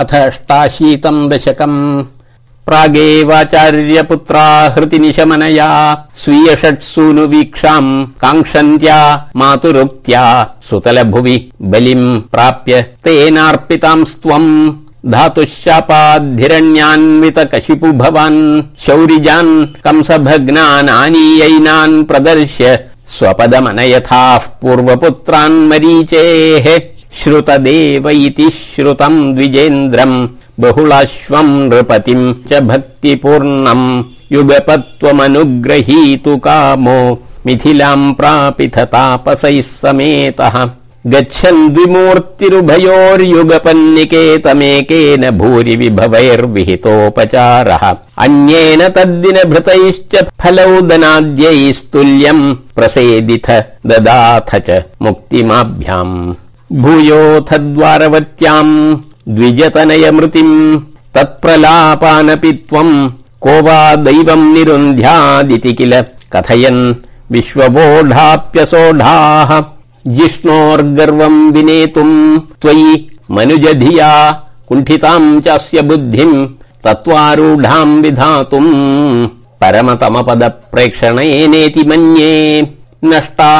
अथ अष्टाशीतम् दशकम्। प्रागेवाचार्यपुत्रा हृतिनिशमनया स्वीय षट्सूनुवीक्षाम् काङ्क्षन्त्या मातुरुक्त्या सुतलभुवि बलिम् प्राप्य तेनार्पितांस्त्वम् धातुशापाद्धिरण्यान्वित कशिपु भवान् शौरिजान् कंसभग्नानानीयैनान् प्रदर्श्य स्वपदमनयथाः पूर्वपुत्रान् मरीचेः श्रुतदेव इति श्रुतम् द्विजेन्द्रम् बहुलाश्वम् नृपतिम् च भक्तिपूर्णम् युगपत्वमनुग्रहीतु कामो मिथिलाम् प्रापिथ तापसैः समेतः। गच्छन् द्विमूर्तिरुभयोर्युगपन्निकेतमेकेन भूरि विभवैर्विहितोपचारः अन्येन तद्दिनभृतैश्च फलौदनाद्यैस्तुल्यम् प्रसेदिथ ददाथ च मुक्तिमाभ्याम् भूयोऽथ द्वारवत्याम् द्विजतनयमृतिम् तत्प्रलापानपि त्वम् को वा दैवम् निरुन्ध्यादिति किल? कथयन् विश्ववोढाप्यसोढाः जिष्णोर्गर्वम् विनेतुम् त्वयि मनुजधिया कुण्ठिताम् चास्य बुद्धिम् तत्त्वारूढाम् विधातुम् परमतमपदप्रेक्षणेनेति मन्ये नष्टा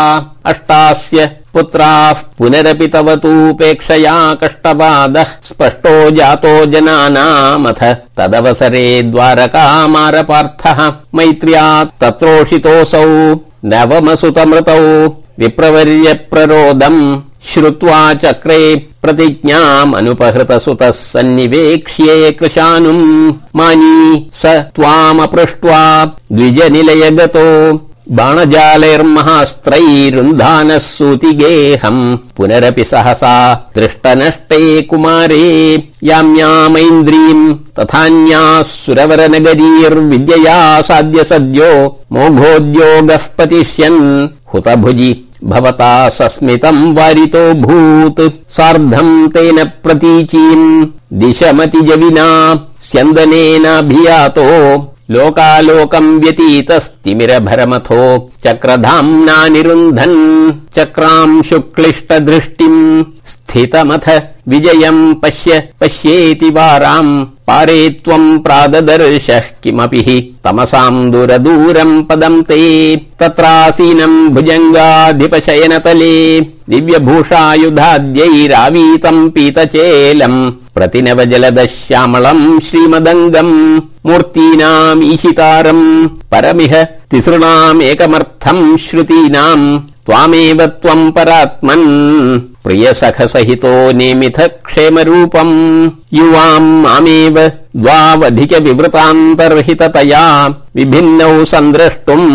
अष्टास्य पुत्राः पुनरपि तव तूपेक्षया कष्टपादः स्पष्टो जातो जनानामथ। तदवसरे द्वारकामारपार्थः मैत्र्यात् तत्रोषितोऽसौ। नवमसुतमृतौ विप्रवर्य प्ररोदम् श्रुत्वा चक्रे प्रतिज्ञामनुपहृतसुतः सन्निवेक्ष्ये कृशानुम् मानी स त्वामपृष्ट्वा द्विजनिलय गतो बाणजालैर्महास्त्रैरुन्धानः सूतिगेहम् पुनरपि सहसा दृष्टनष्टे कुमारे याम्यामैन्द्रीम् तथान्याः सुरवरनगरीर्विद्यया साद्य सद्यो मोघोद्योगः पतिष्यन् हुतभुजि भवता सस्मितम् वारितो भूत् सार्धम् तेन प्रतीचीम् दिशमतिजविना स्यन्दनेनाभियातो लोकालोकम् व्यतीतस्तिमिरभरमथो चक्रधाम्ना निरुन्धन्। चक्राम् शुक्लिष्ट दृष्टिम् स्थितमथ विजयम् पश्य पश्येति वाराम् पारे त्वम् प्राददर्शः किमपि हि। तमसाम् दूरदूरम् पदम् ते। तत्रासीनम् भुजङ्गाधिपशयनतले दिव्यभूषायुधाद्यैरावीतम् पीतचेलम् प्रतिनवजलदश्यामलम् श्रीमदङ्गम् मूर्तीनाम् ईशितारम् परमिह तिसृणामेकमर्थम् श्रुतीनाम् त्वामेव त्वम् परात्मन् प्रियसखसहितो नेमिथ क्षेमरूपम् युवाम् मामेव द्वावधिक विवृतान्तर्हिततया विभिन्नौ सन्द्रष्टुम्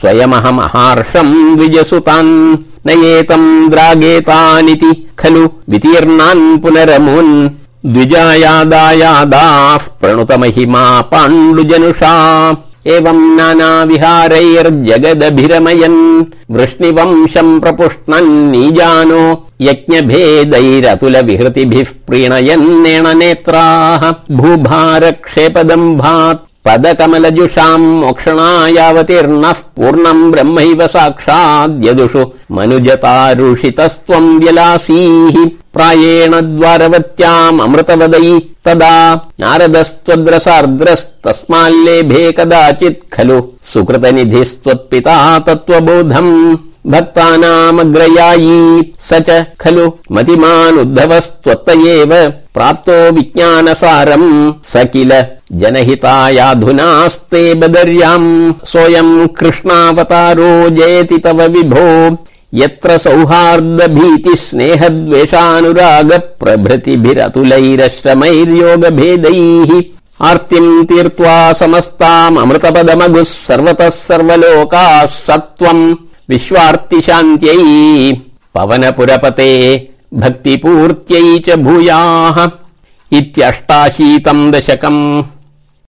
स्वयमहमहार्षम् द्विजसुतान् नयेतम् द्रागेतानिति खलु वितीर्णान् पुनरमुन्। द्विजायादायादाः प्रणुतमहिमा पाण्डुजनुषा। एवम् नानाविहारैर्जगदभिरमयन्। वृष्णिवंशम् प्रपुष्णन् नीजानो यज्ञभेदैरतुल विहृतिभिः प्रीणयन्नेण नेत्राः। भूभारक्षेपदम्भात् पदकमलजुषाम् मोक्षणायावतीर्णः पूर्णम् ब्रह्मैव साक्षाद्यदुषु मनुजतारुषितस्त्वम् व्यलासीः प्रायेण अमृतवदै तदा नारदस्त्वद्रसार्द्रस्तस्माल्लेभे कदाचित् खलु सुकृतनिधिस्त्वत्पिता तत्त्वबोधम् भक्तानामग्रयायी स च खलु मतिमानुद्धवस्त्वत्त एव प्राप्तो विज्ञानसारम् स किल जनहितायाधुनास्ते बदर्याम् सोऽयम् कृष्णावतारो जयति तव विभो। यत्र सौहार्द भीति स्नेहद्वेषानुराग प्रभृतिभिरतुलैरश्रमैर्योगभेदैः आर्तिम् तीर्त्वा समस्तामृतपदमगुः सर्वतः सर्वलोकाः सत्त्वम्। विश्वार्तिशान्त्यै पवनपुरपते भक्तिपूर्त्यै च भूयाः इत्यष्टाशीतम् दशकम्